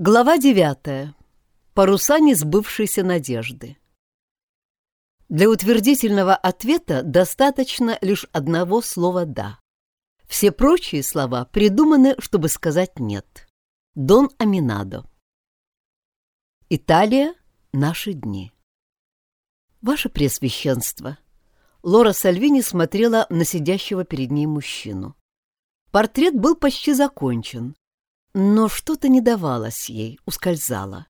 Глава девятая. Паруса несбывшейся надежды. Для утвердительного ответа достаточно лишь одного слова «да». Все прочие слова придуманы, чтобы сказать «нет». Дон Аминадо. Италия. Наши дни. Ваше Пресвященство. Лора Сальвини смотрела на сидящего перед ней мужчину. Портрет был почти закончен, но что-то не давалось ей, ускользало.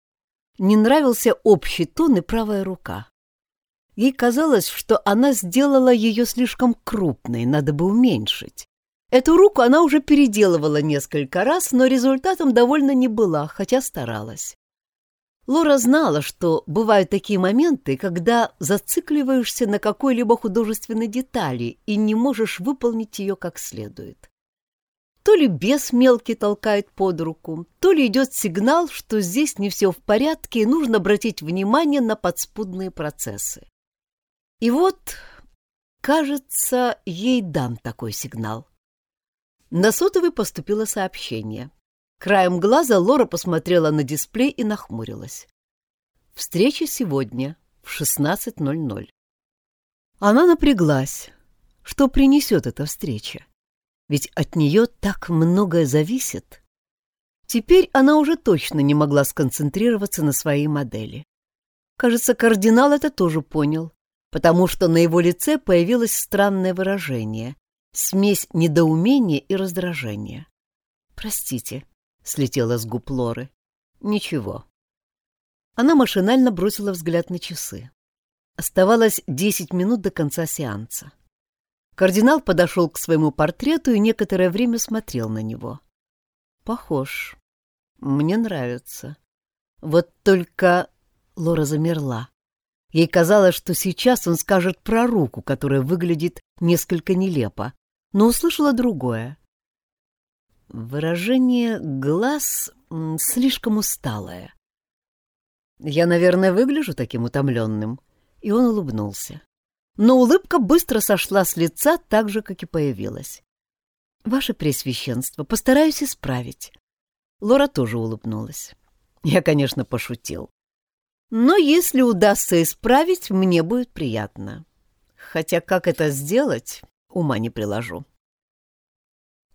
Не нравился общий тон и правая рука. Ей казалось, что она сделала ее слишком крупной, надо бы уменьшить. Эту руку она уже переделывала несколько раз, но результатом довольно не была, хотя старалась. Лора знала, что бывают такие моменты, когда зацикливаешься на какой-либо художественной детали и не можешь выполнить ее как следует. То ли бес мелкий толкает под руку, то ли идет сигнал, что здесь не все в порядке и нужно обратить внимание на подспудные процессы. И вот, кажется, ей дан такой сигнал. На сотовый поступило сообщение. Краем глаза Лора посмотрела на дисплей и нахмурилась. Встреча сегодня в 16.00. Она напряглась. Что принесет эта встреча? Ведь от нее так многое зависит. Теперь она уже точно не могла сконцентрироваться на своей модели. Кажется, кардинал это тоже понял, потому что на его лице появилось странное выражение — смесь недоумения и раздражения. «Простите», — слетела с губ Лоры. «Ничего». Она машинально бросила взгляд на часы. Оставалось десять минут до конца сеанса. Кардинал подошел к своему портрету и некоторое время смотрел на него. Похож. Мне нравится. Вот только Лора замерла. Ей казалось, что сейчас он скажет про руку, которая выглядит несколько нелепо, но услышала другое. Выражение глаз слишком усталое. Я, наверное, выгляжу таким утомленным. И он улыбнулся но улыбка быстро сошла с лица так же, как и появилась. «Ваше Пресвященство, постараюсь исправить». Лора тоже улыбнулась. Я, конечно, пошутил. Но если удастся исправить, мне будет приятно. Хотя как это сделать, ума не приложу.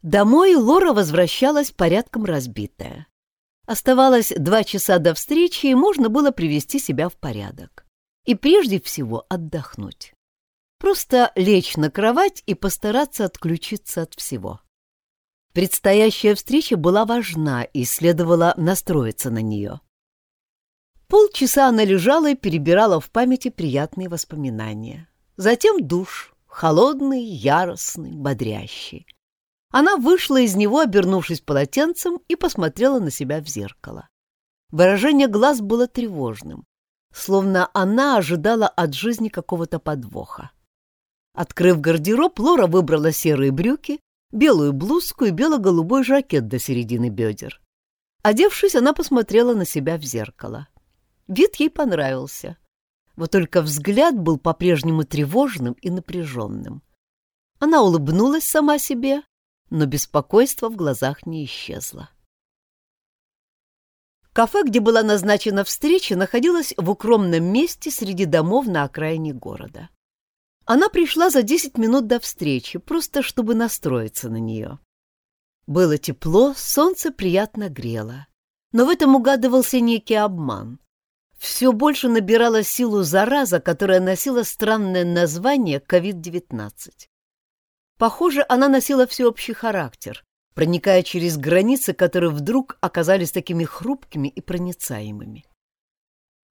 Домой Лора возвращалась порядком разбитая. Оставалось два часа до встречи, и можно было привести себя в порядок. И прежде всего отдохнуть. Просто лечь на кровать и постараться отключиться от всего. Предстоящая встреча была важна и следовало настроиться на нее. Полчаса она лежала и перебирала в памяти приятные воспоминания. Затем душ, холодный, яростный, бодрящий. Она вышла из него, обернувшись полотенцем, и посмотрела на себя в зеркало. Выражение глаз было тревожным, словно она ожидала от жизни какого-то подвоха. Открыв гардероб, Лора выбрала серые брюки, белую блузку и бело-голубой жакет до середины бедер. Одевшись, она посмотрела на себя в зеркало. Вид ей понравился. Вот только взгляд был по-прежнему тревожным и напряженным. Она улыбнулась сама себе, но беспокойство в глазах не исчезло. Кафе, где была назначена встреча, находилось в укромном месте среди домов на окраине города. Она пришла за десять минут до встречи, просто чтобы настроиться на нее. Было тепло, солнце приятно грело. Но в этом угадывался некий обман. Все больше набирала силу зараза, которая носила странное название COVID-19. Похоже, она носила всеобщий характер, проникая через границы, которые вдруг оказались такими хрупкими и проницаемыми.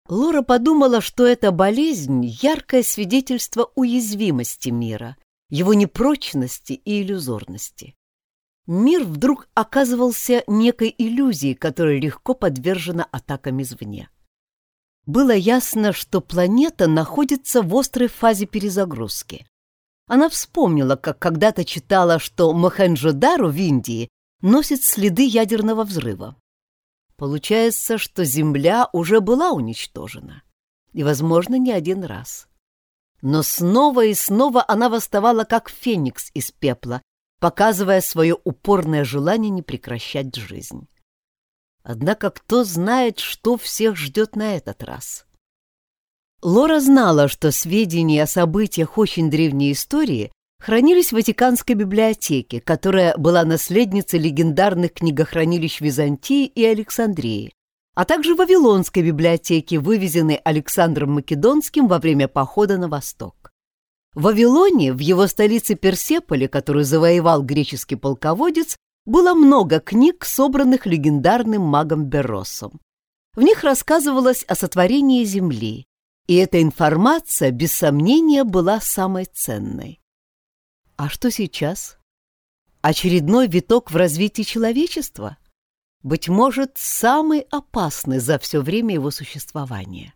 Лора подумала, что эта болезнь — яркое свидетельство уязвимости мира, его непрочности и иллюзорности. Мир вдруг оказывался некой иллюзией, которая легко подвержена атакам извне. Было ясно, что планета находится в острой фазе перезагрузки. Она вспомнила, как когда-то читала, что Мохенджо-Даро в Индии носит следы ядерного взрыва. Получается, что Земля уже была уничтожена. И, возможно, не один раз. Но снова и снова она восставала, как феникс из пепла, показывая свое упорное желание не прекращать жизнь. Однако кто знает, что всех ждет на этот раз. Лора знала, что сведения о событиях очень древней истории хранились в Ватиканской библиотеке, которая была наследницей легендарных книгохранилищ Византии и Александрии, а также в Вавилонской библиотеке, вывезенной Александром Македонским во время похода на восток. В Вавилоне, в его столице Персеполе, которую завоевал греческий полководец, было много книг, собранных легендарным магом Беросом. В них рассказывалось о сотворении Земли, и эта информация, без сомнения, была самой ценной. А что сейчас? Очередной виток в развитии человечества? Быть может, самый опасный за все время его существования.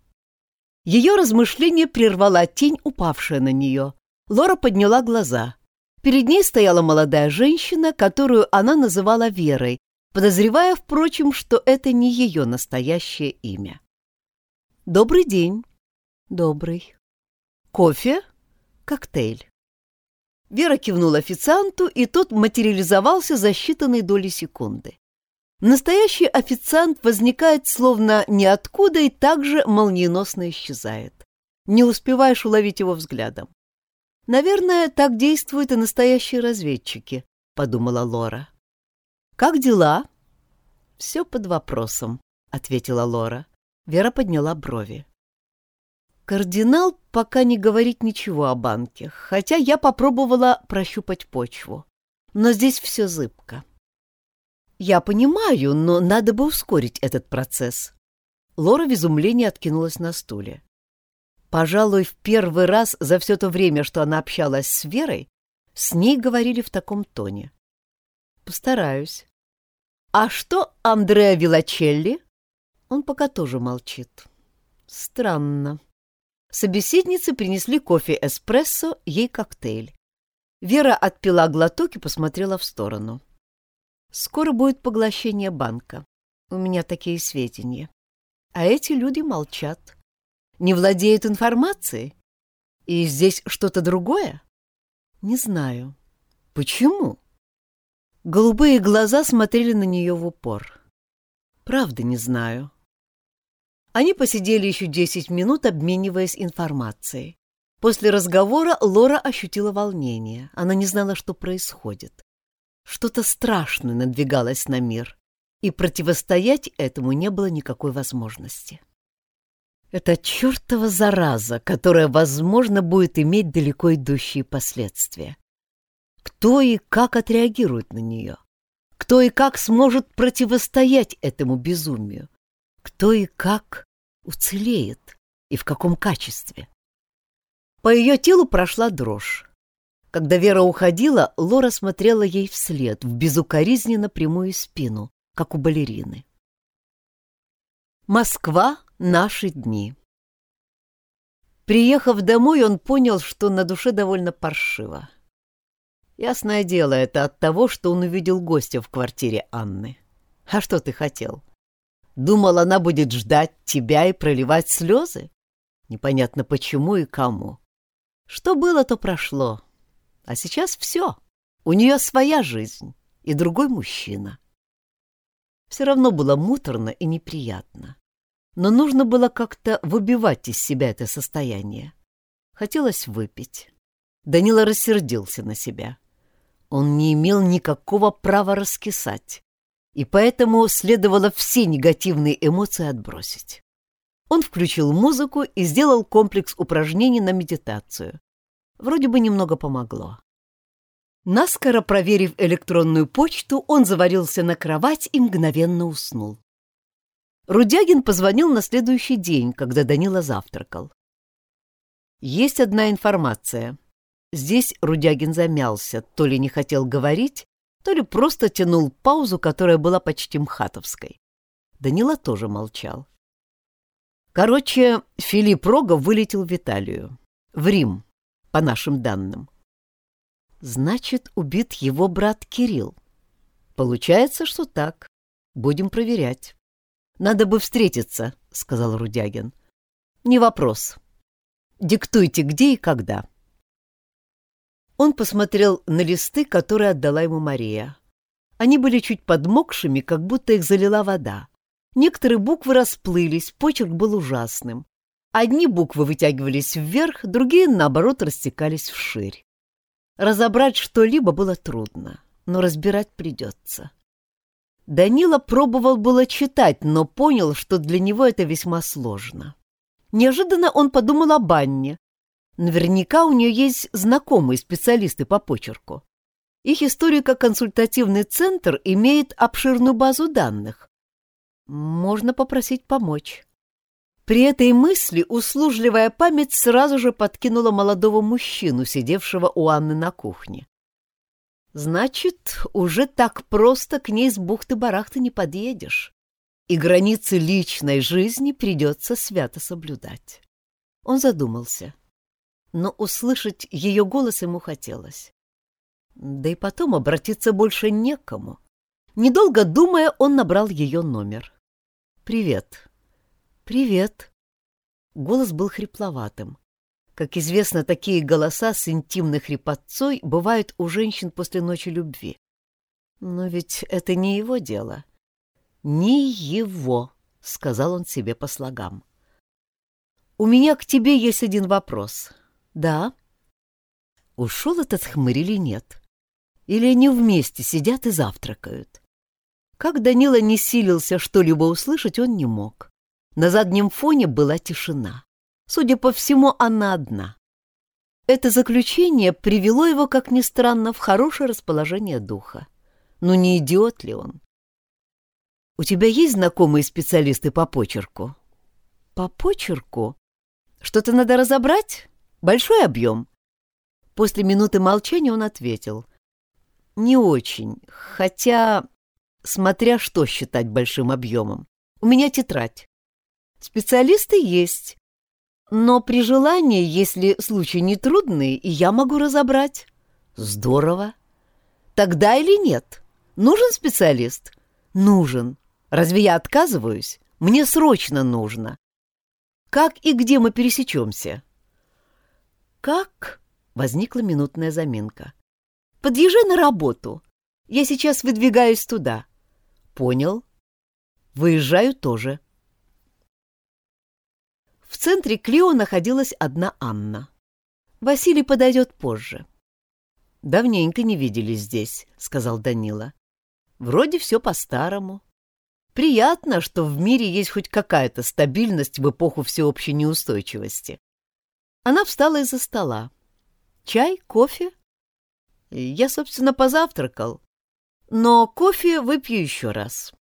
Ее размышление прервала тень, упавшая на нее. Лора подняла глаза. Перед ней стояла молодая женщина, которую она называла Верой, подозревая, впрочем, что это не ее настоящее имя. «Добрый день». «Добрый». «Кофе?» «Коктейль». Вера кивнула официанту, и тот материализовался за считанные доли секунды. Настоящий официант возникает словно ниоткуда и также молниеносно исчезает. Не успеваешь уловить его взглядом. «Наверное, так действуют и настоящие разведчики», — подумала Лора. «Как дела?» «Все под вопросом», — ответила Лора. Вера подняла брови. Кардинал пока не говорит ничего о банке, хотя я попробовала прощупать почву. Но здесь все зыбко. Я понимаю, но надо бы ускорить этот процесс. Лора в изумлении откинулась на стуле. Пожалуй, в первый раз за все то время, что она общалась с Верой, с ней говорили в таком тоне. Постараюсь. А что Андреа Вилачелли? Он пока тоже молчит. Странно. Собеседницы принесли кофе-эспрессо, ей коктейль. Вера отпила глоток и посмотрела в сторону. «Скоро будет поглощение банка. У меня такие сведения. А эти люди молчат. Не владеют информацией? И здесь что-то другое? Не знаю. Почему?» Голубые глаза смотрели на нее в упор. «Правда не знаю. Они посидели еще десять минут, обмениваясь информацией. После разговора Лора ощутила волнение. Она не знала, что происходит. Что-то страшное надвигалось на мир, и противостоять этому не было никакой возможности. Это чертова зараза, которая, возможно, будет иметь далеко идущие последствия. Кто и как отреагирует на нее? Кто и как сможет противостоять этому безумию? Кто и как уцелеет и в каком качестве. По ее телу прошла дрожь. Когда Вера уходила, Лора смотрела ей вслед, в безукоризненно прямую спину, как у балерины. Москва. Наши дни. Приехав домой, он понял, что на душе довольно паршиво. Ясное дело, это от того, что он увидел гостя в квартире Анны. А что ты хотел? Думал, она будет ждать тебя и проливать слезы? Непонятно почему и кому. Что было, то прошло. А сейчас все. У нее своя жизнь и другой мужчина. Все равно было муторно и неприятно. Но нужно было как-то выбивать из себя это состояние. Хотелось выпить. Данила рассердился на себя. Он не имел никакого права раскисать и поэтому следовало все негативные эмоции отбросить. Он включил музыку и сделал комплекс упражнений на медитацию. Вроде бы немного помогло. Наскоро проверив электронную почту, он заварился на кровать и мгновенно уснул. Рудягин позвонил на следующий день, когда Данила завтракал. Есть одна информация. Здесь Рудягин замялся, то ли не хотел говорить, то ли просто тянул паузу, которая была почти мхатовской. Данила тоже молчал. Короче, Филипп Рогов вылетел в Италию. В Рим, по нашим данным. Значит, убит его брат Кирилл. Получается, что так. Будем проверять. Надо бы встретиться, сказал Рудягин. Не вопрос. Диктуйте, где и когда. Он посмотрел на листы, которые отдала ему Мария. Они были чуть подмокшими, как будто их залила вода, Некоторые буквы расплылись, почерк был ужасным. Одни буквы вытягивались вверх, другие, наоборот, растекались вширь. Разобрать что-либо было трудно, но разбирать придется. Данила пробовал было читать, но понял, что для него это весьма сложно. Неожиданно он подумал о Банне. Наверняка у нее есть знакомые специалисты по почерку. Их историко-консультативный центр имеет обширную базу данных. Можно попросить помочь. При этой мысли услужливая память сразу же подкинула молодого мужчину, сидевшего у Анны на кухне. Значит, уже так просто к ней с бухты-барахты не подъедешь, и границы личной жизни придется свято соблюдать. Он задумался, но услышать ее голос ему хотелось. Да и потом обратиться больше некому. Недолго думая, он набрал ее номер. «Привет». «Привет». Голос был хрипловатым. Как известно, такие голоса с интимной хрипотцой бывают у женщин после ночи любви. Но ведь это не его дело. Не его, — сказал он себе по слогам. «У меня к тебе есть один вопрос». «Да». Ушел этот хмырь или нет? Или они вместе сидят и завтракают? Как Данила не силился что-либо услышать, он не мог. На заднем фоне была тишина. Судя по всему, она одна. Это заключение привело его, как ни странно, в хорошее расположение духа. Но не идиот ли он? «У тебя есть знакомые специалисты по почерку?» «По почерку? Что-то надо разобрать? Большой объем?» После минуты молчания он ответил. «Не очень, хотя, смотря что считать большим объемом. У меня тетрадь. Специалисты есть, но при желании, если случай не трудный, я могу разобрать. Здорово. Тогда или нет? Нужен специалист? Нужен. Разве я отказываюсь? Мне срочно нужно. Как и где мы пересечемся? Как? Возникла минутная заминка. Подъезжай на работу. Я сейчас выдвигаюсь туда. Понял. Выезжаю тоже. В центре Клио находилась одна Анна. Василий подойдет позже. «Давненько не виделись здесь», — сказал Данила. «Вроде все по-старому. Приятно, что в мире есть хоть какая-то стабильность в эпоху всеобщей неустойчивости». Она встала из-за стола. «Чай? Кофе?» «Я, собственно, позавтракал. Но кофе выпью еще раз».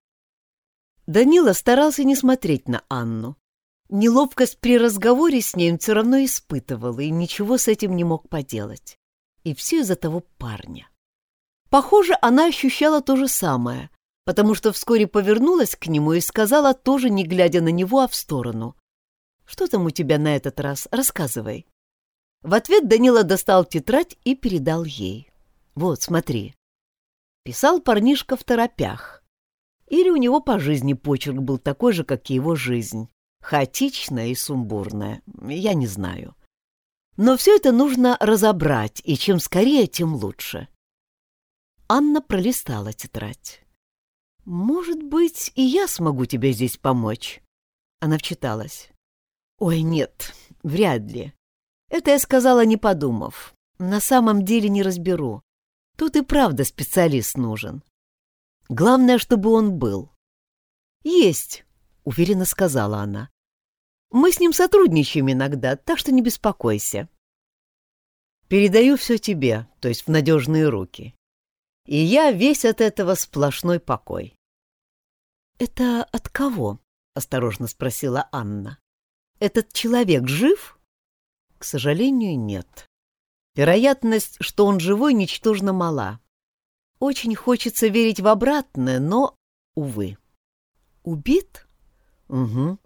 Данила старался не смотреть на Анну. Неловкость при разговоре с ней он все равно испытывал и ничего с этим не мог поделать. И все из-за того парня. Похоже, она ощущала то же самое, потому что вскоре повернулась к нему и сказала, тоже не глядя на него, а в сторону. «Что там у тебя на этот раз? Рассказывай». В ответ Данила достал тетрадь и передал ей. «Вот, смотри». Писал парнишка в торопях. Или у него по жизни почерк был такой же, как и его жизнь хаотичная и сумбурная, я не знаю. Но все это нужно разобрать, и чем скорее, тем лучше. Анна пролистала тетрадь. «Может быть, и я смогу тебе здесь помочь?» Она вчиталась. «Ой, нет, вряд ли. Это я сказала, не подумав. На самом деле не разберу. Тут и правда специалист нужен. Главное, чтобы он был». «Есть», — уверенно сказала она. Мы с ним сотрудничаем иногда, так что не беспокойся. Передаю все тебе, то есть в надежные руки. И я весь от этого сплошной покой. — Это от кого? — осторожно спросила Анна. — Этот человек жив? — К сожалению, нет. Вероятность, что он живой, ничтожно мала. Очень хочется верить в обратное, но, увы. — Убит? — Угу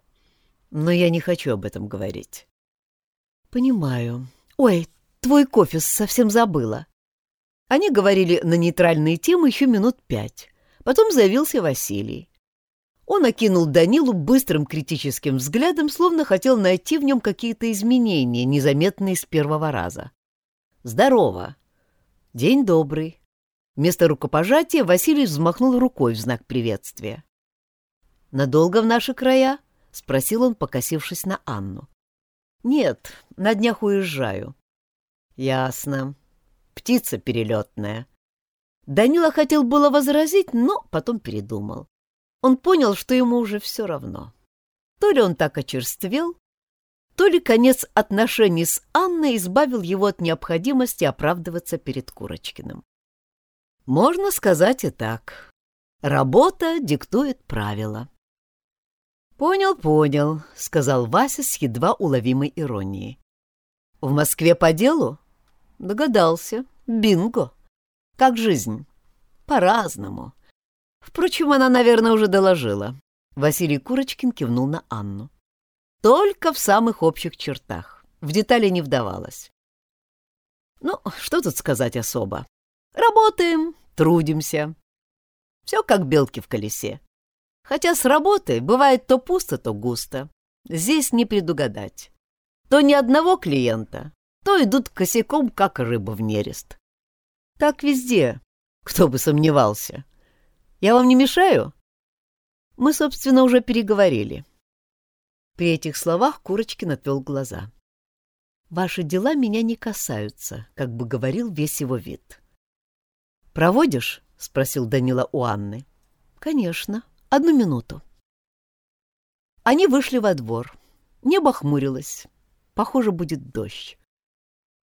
но я не хочу об этом говорить. Понимаю. Ой, твой кофе совсем забыла. Они говорили на нейтральные темы еще минут пять. Потом заявился Василий. Он окинул Данилу быстрым критическим взглядом, словно хотел найти в нем какие-то изменения, незаметные с первого раза. «Здорово!» «День добрый!» Вместо рукопожатия Василий взмахнул рукой в знак приветствия. «Надолго в наши края?» — спросил он, покосившись на Анну. «Нет, на днях уезжаю». «Ясно. Птица перелетная». Данила хотел было возразить, но потом передумал. Он понял, что ему уже все равно. То ли он так очерствел, то ли конец отношений с Анной избавил его от необходимости оправдываться перед Курочкиным. Можно сказать и так. Работа диктует правила. «Понял, понял», — сказал Вася с едва уловимой иронией. «В Москве по делу?» «Догадался. Бинго. Как жизнь?» «По-разному. Впрочем, она, наверное, уже доложила». Василий Курочкин кивнул на Анну. «Только в самых общих чертах. В детали не вдавалась». «Ну, что тут сказать особо? Работаем, трудимся. Все как белки в колесе. Хотя с работы бывает то пусто, то густо. Здесь не предугадать. То ни одного клиента, то идут косяком, как рыба в нерест. Так везде, кто бы сомневался. Я вам не мешаю? Мы, собственно, уже переговорили. При этих словах Курочкин отвел глаза. «Ваши дела меня не касаются», — как бы говорил весь его вид. «Проводишь?» — спросил Данила у Анны. «Конечно», Одну минуту. Они вышли во двор. Небо хмурилось. Похоже, будет дождь.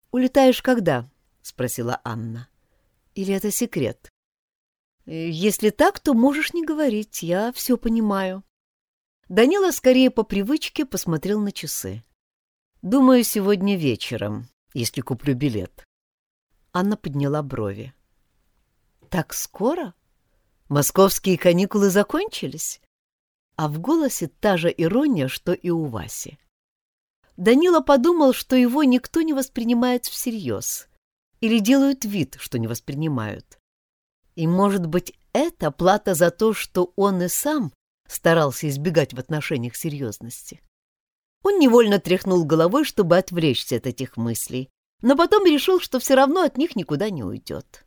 «Улетаешь когда?» — спросила Анна. «Или это секрет?» «Если так, то можешь не говорить. Я все понимаю». Данила скорее по привычке посмотрел на часы. «Думаю, сегодня вечером, если куплю билет». Анна подняла брови. «Так скоро?» Московские каникулы закончились? А в голосе та же ирония, что и у Васи. Данила подумал, что его никто не воспринимает всерьез или делают вид, что не воспринимают. И, может быть, это плата за то, что он и сам старался избегать в отношениях серьезности. Он невольно тряхнул головой, чтобы отвлечься от этих мыслей, но потом решил, что все равно от них никуда не уйдет.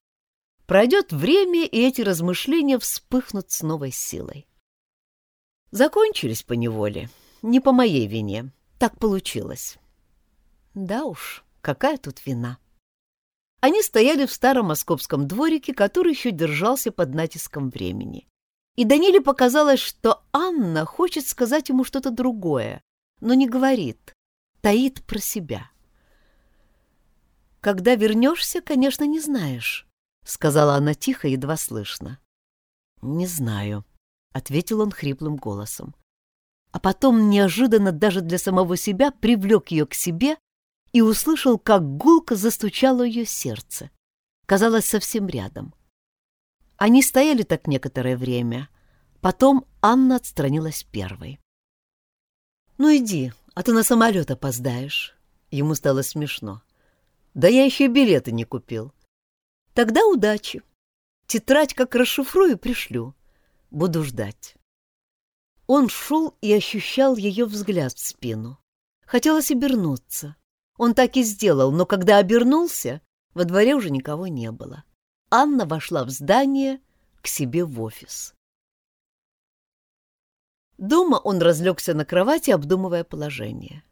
Пройдет время, и эти размышления вспыхнут с новой силой. Закончились по неволе, не по моей вине. Так получилось. Да уж, какая тут вина. Они стояли в старом московском дворике, который еще держался под натиском времени. И Даниле показалось, что Анна хочет сказать ему что-то другое, но не говорит, таит про себя. Когда вернешься, конечно, не знаешь. — сказала она тихо, едва слышно. «Не знаю», — ответил он хриплым голосом. А потом неожиданно даже для самого себя привлек ее к себе и услышал, как гулко застучало ее сердце. Казалось, совсем рядом. Они стояли так некоторое время. Потом Анна отстранилась первой. «Ну иди, а то на самолет опоздаешь». Ему стало смешно. «Да я еще билеты не купил. Тогда удачи. Тетрадь как расшифрую, пришлю. Буду ждать. Он шел и ощущал ее взгляд в спину. Хотелось обернуться. Он так и сделал, но когда обернулся, во дворе уже никого не было. Анна вошла в здание к себе в офис. Дома он разлегся на кровати, обдумывая положение.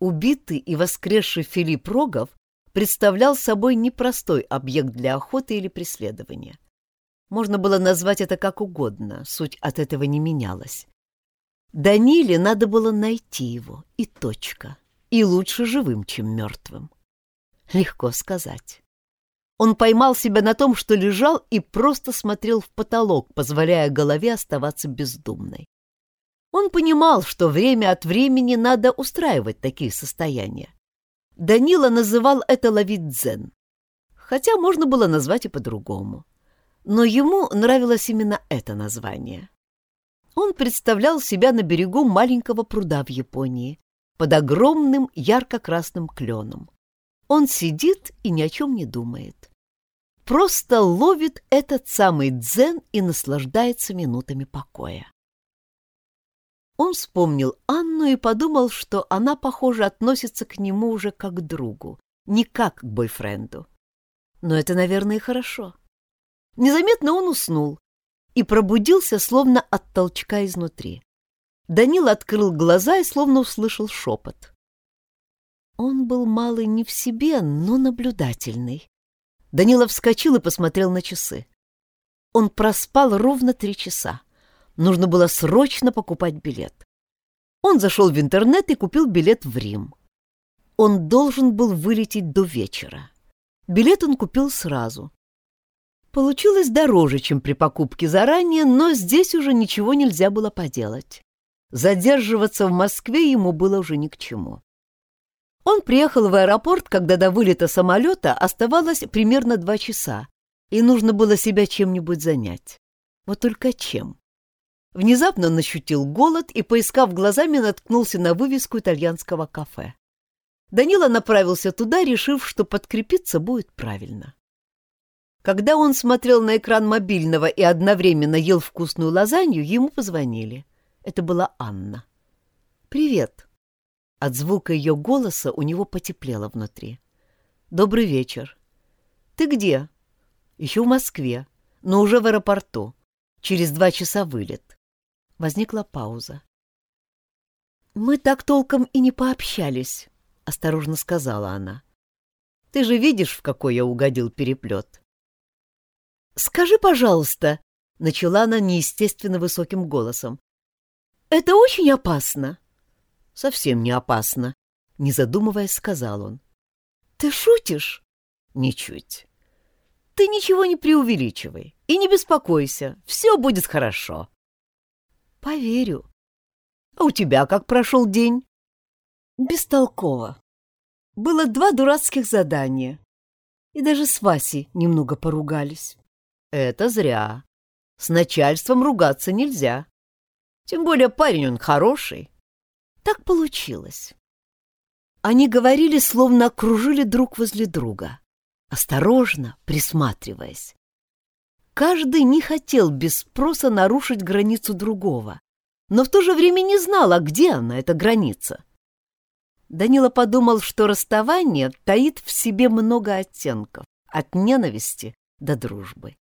Убитый и воскресший Филипп Рогов представлял собой непростой объект для охоты или преследования. Можно было назвать это как угодно, суть от этого не менялась. Даниле надо было найти его, и точка. И лучше живым, чем мертвым. Легко сказать. Он поймал себя на том, что лежал и просто смотрел в потолок, позволяя голове оставаться бездумной. Он понимал, что время от времени надо устраивать такие состояния. Данила называл это ловить дзен, хотя можно было назвать и по-другому. Но ему нравилось именно это название. Он представлял себя на берегу маленького пруда в Японии, под огромным ярко-красным кленом. Он сидит и ни о чем не думает. Просто ловит этот самый дзен и наслаждается минутами покоя. Он вспомнил Анну и подумал, что она, похоже, относится к нему уже как к другу, не как к бойфренду. Но это, наверное, хорошо. Незаметно он уснул, и пробудился, словно от толчка изнутри. Данил открыл глаза и словно услышал шепот. Он был малый не в себе, но наблюдательный. Данилов вскочил и посмотрел на часы. Он проспал ровно три часа. Нужно было срочно покупать билет. Он зашел в интернет и купил билет в Рим. Он должен был вылететь до вечера. Билет он купил сразу. Получилось дороже, чем при покупке заранее, но здесь уже ничего нельзя было поделать. Задерживаться в Москве ему было уже ни к чему. Он приехал в аэропорт, когда до вылета самолета оставалось примерно два часа, и нужно было себя чем-нибудь занять. Вот только чем? Внезапно он ощутил голод и, поискав глазами, наткнулся на вывеску итальянского кафе. Данила направился туда, решив, что подкрепиться будет правильно. Когда он смотрел на экран мобильного и одновременно ел вкусную лазанью, ему позвонили. Это была Анна. «Привет», от звука ее голоса у него потеплело внутри. «Добрый вечер. Ты где?» «Еще в Москве, но уже в аэропорту. Через два часа вылет». Возникла пауза. «Мы так толком и не пообщались», — осторожно сказала она. «Ты же видишь, в какой я угодил переплет?» «Скажи, пожалуйста», — начала она неестественно высоким голосом. «Это очень опасно» совсем не опасно, — не задумываясь, сказал он. — Ты шутишь? — Ничуть. — Ты ничего не преувеличивай и не беспокойся, все будет хорошо. — Поверю. — А у тебя как прошел день? — Бестолково. Было два дурацких задания. И даже с Васей немного поругались. — Это зря. С начальством ругаться нельзя. Тем более парень он хороший. Так получилось. Они говорили, словно окружили друг возле друга, осторожно присматриваясь. Каждый не хотел без спроса нарушить границу другого, но в то же время не знал, а где она, эта граница. Данила подумал, что расставание таит в себе много оттенков, от ненависти до дружбы.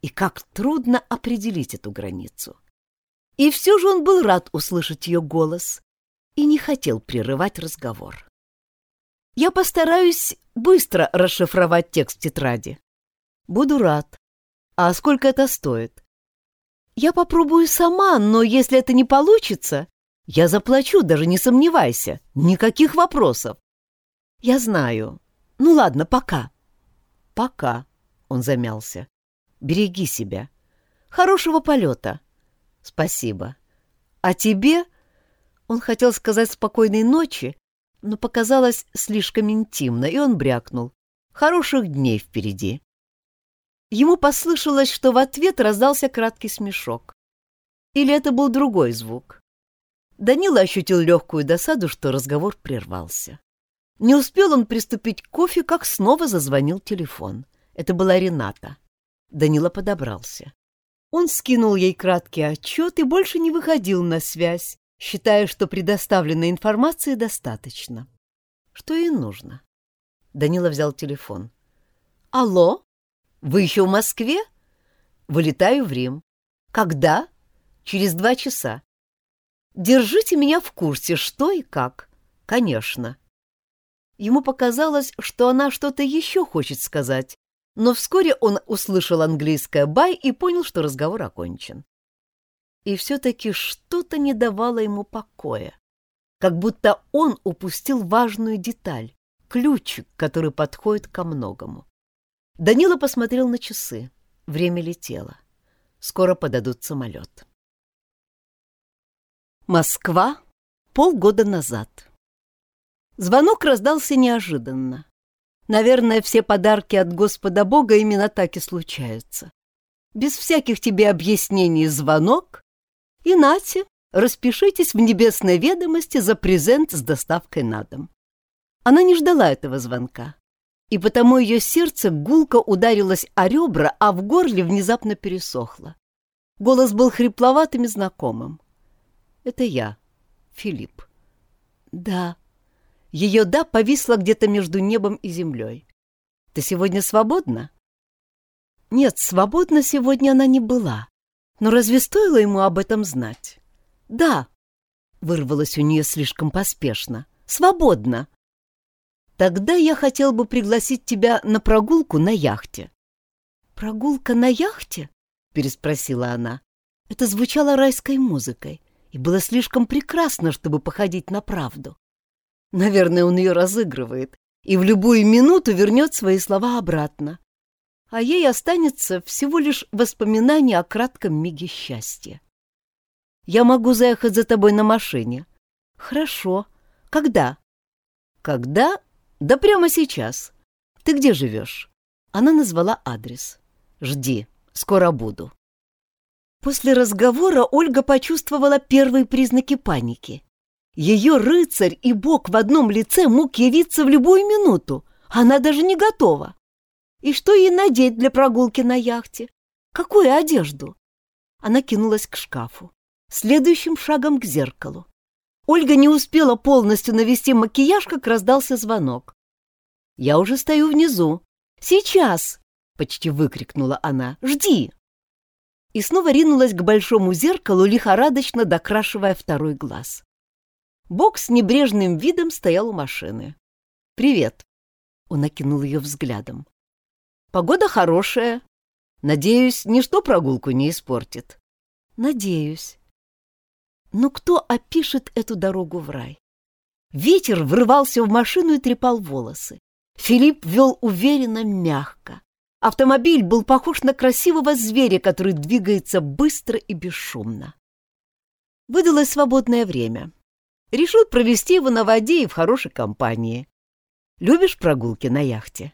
И как трудно определить эту границу. И все же он был рад услышать ее голос, и не хотел прерывать разговор. Я постараюсь быстро расшифровать текст в тетради. Буду рад. А сколько это стоит? Я попробую сама, но если это не получится, я заплачу, даже не сомневайся. Никаких вопросов. Я знаю. Ну ладно, пока. Пока, он замялся. Береги себя. Хорошего полета. Спасибо. А тебе он хотел сказать «спокойной ночи», но показалось слишком интимно, и он брякнул. «Хороших дней впереди». Ему послышалось, что в ответ раздался краткий смешок. Или это был другой звук. Данила ощутил легкую досаду, что разговор прервался. Не успел он приступить к кофе, как снова зазвонил телефон. Это была Рената. Данила подобрался. Он скинул ей краткий отчет и больше не выходил на связь, считая, что предоставленной информации достаточно. Что ей нужно? Данила взял телефон. «Алло? Вы еще в Москве?» «Вылетаю в Рим». «Когда?» «Через два часа». «Держите меня в курсе, что и как». «Конечно». Ему показалось, что она что-то еще хочет сказать, но вскоре он услышал английское «бай» и понял, что разговор окончен. И все-таки что-то не давало ему покоя, как будто он упустил важную деталь, ключик, который подходит ко многому. Данила посмотрел на часы. Время летело. Скоро подадут самолет. Москва. Полгода назад. Звонок раздался неожиданно. Наверное, все подарки от Господа Бога именно так и случаются. Без всяких тебе объяснений звонок, и нате, распишитесь в небесной ведомости за презент с доставкой на дом. Она не ждала этого звонка, и потому ее сердце гулко ударилось о ребра, а в горле внезапно пересохло. Голос был хрипловатым и знакомым. «Это я, Филипп». «Да». Ее «да» повисло где-то между небом и землей. «Ты сегодня свободна?» Нет, свободна сегодня она не была Но разве стоило ему об этом знать? Да, вырвалось у нее слишком поспешно. Свободно. Тогда я хотел бы пригласить тебя на прогулку на яхте. Прогулка на яхте? переспросила она. Это звучало райской музыкой и было слишком прекрасно, чтобы походить на правду. Наверное, он ее разыгрывает и в любую минуту вернет свои слова обратно. А ей останется всего лишь воспоминание о кратком миге счастья. «Я могу заехать за тобой на машине». «Хорошо. Когда?» «Когда? Да прямо сейчас. Ты где живешь?» Она назвала адрес. «Жди, скоро буду». После разговора Ольга почувствовала первые признаки паники. Ее рыцарь и бог в одном лице мог явиться в любую минуту. Она даже не готова. И что ей надеть для прогулки на яхте? Какую одежду? Она кинулась к шкафу. Следующим шагом к зеркалу. Ольга не успела полностью навести макияж, как раздался звонок. «Я уже стою внизу. Сейчас!» — почти выкрикнула она. «Жди!» И снова ринулась к большому зеркалу, лихорадочно докрашивая второй глаз. Бог с небрежным видом стоял у машины. «Привет!» — он окинул ее взглядом. «Погода хорошая. Надеюсь, ничто прогулку не испортит». «Надеюсь». Но кто опишет эту дорогу в рай? Ветер врывался в машину и трепал волосы. Филипп вел уверенно, мягко. Автомобиль был похож на красивого зверя, который двигается быстро и бесшумно. Выдалось свободное время. Решил провести его на воде и в хорошей компании. Любишь прогулки на яхте?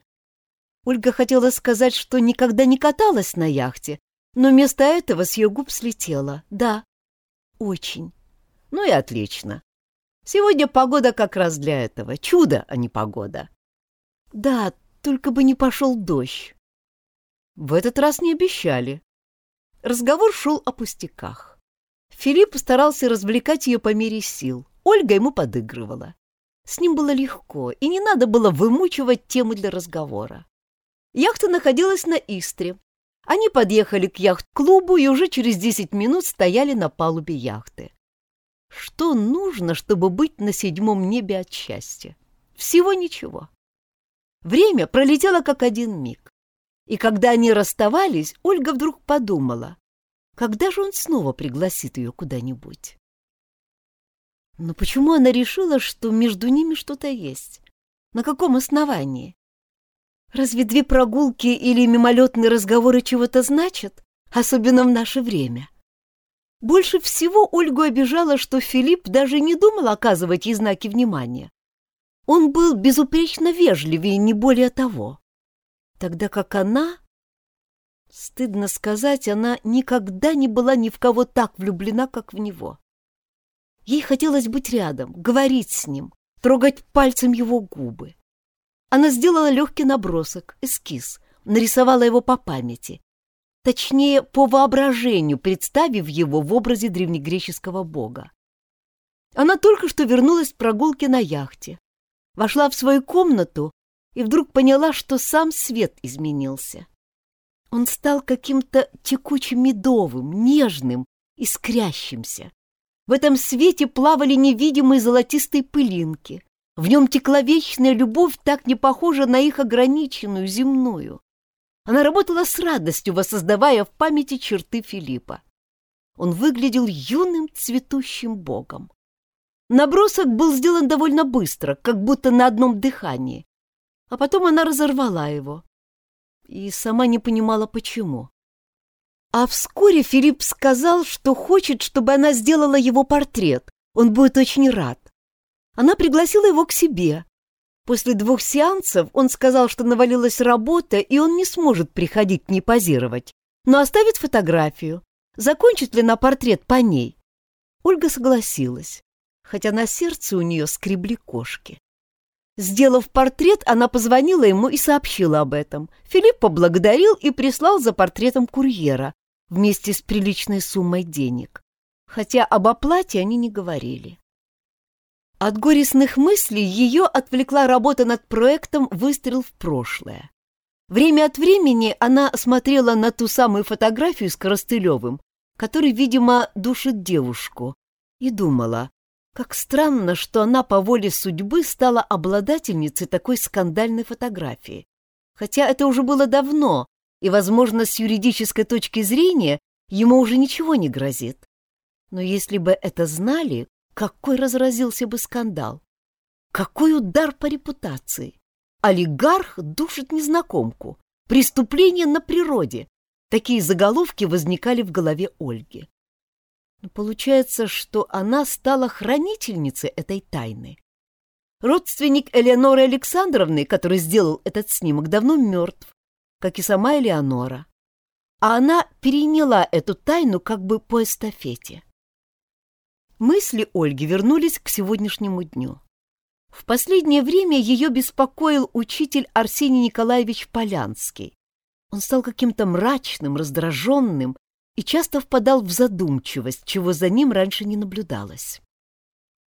Ольга хотела сказать, что никогда не каталась на яхте, но вместо этого с ее губ слетело. Да, очень. Ну и отлично. Сегодня погода как раз для этого. Чудо, а не погода. Да, только бы не пошел дождь. В этот раз не обещали. Разговор шел о пустяках. Филипп старался развлекать ее по мере сил. Ольга ему подыгрывала. С ним было легко, и не надо было вымучивать темы для разговора. Яхта находилась на Истре. Они подъехали к яхт-клубу и уже через 10 минут стояли на палубе яхты. Что нужно, чтобы быть на седьмом небе от счастья? Всего ничего. Время пролетело как один миг. И когда они расставались, Ольга вдруг подумала, когда же он снова пригласит ее куда-нибудь? Но почему она решила, что между ними что-то есть? На каком основании? Разве две прогулки или мимолетные разговоры чего-то значат, особенно в наше время? Больше всего Ольгу обижало, что Филипп даже не думал оказывать ей знаки внимания. Он был безупречно вежливее, не более того. Тогда как она... Стыдно сказать, она никогда не была ни в кого так влюблена, как в него. Ей хотелось быть рядом, говорить с ним, трогать пальцем его губы. Она сделала легкий набросок, эскиз, нарисовала его по памяти. Точнее, по воображению, представив его в образе древнегреческого бога. Она только что вернулась с прогулки на яхте, вошла в свою комнату и вдруг поняла, что сам свет изменился. Он стал каким-то текучим медовым, нежным, искрящимся. В этом свете плавали невидимые золотистые пылинки. В нем текла вечная любовь, так не похожа на их ограниченную земную. Она работала с радостью, воссоздавая в памяти черты Филиппа. Он выглядел юным цветущим богом. Набросок был сделан довольно быстро, как будто на одном дыхании. А потом она разорвала его. И сама не понимала, почему. А вскоре Филипп сказал, что хочет, чтобы она сделала его портрет. Он будет очень рад. Она пригласила его к себе. После двух сеансов он сказал, что навалилась работа, и он не сможет приходить к ней позировать, но оставит фотографию. Закончит ли на портрет по ней? Ольга согласилась, хотя на сердце у нее скребли кошки. Сделав портрет, она позвонила ему и сообщила об этом. Филипп поблагодарил и прислал за портретом курьера вместе с приличной суммой денег. Хотя об оплате они не говорили. От горестных мыслей ее отвлекла работа над проектом «Выстрел в прошлое». Время от времени она смотрела на ту самую фотографию с Коростылевым который, видимо, душит девушку, и думала, как странно, что она по воле судьбы стала обладательницей такой скандальной фотографии. Хотя это уже было давно, и, возможно, с юридической точки зрения ему уже ничего не грозит. Но если бы это знали, какой разразился бы скандал? Какой удар по репутации? Олигарх душит незнакомку. Преступление на природе. Такие заголовки возникали в голове Ольги. Но получается, что она стала хранительницей этой тайны. Родственник Элеоноры Александровны, который сделал этот снимок, давно мертв, как и сама Элеонора. А она переняла эту тайну как бы по эстафете. Мысли Ольги вернулись к сегодняшнему дню. В последнее время ее беспокоил учитель Арсений Николаевич Полянский. Он стал каким-то мрачным, раздраженным и часто впадал в задумчивость, чего за ним раньше не наблюдалось.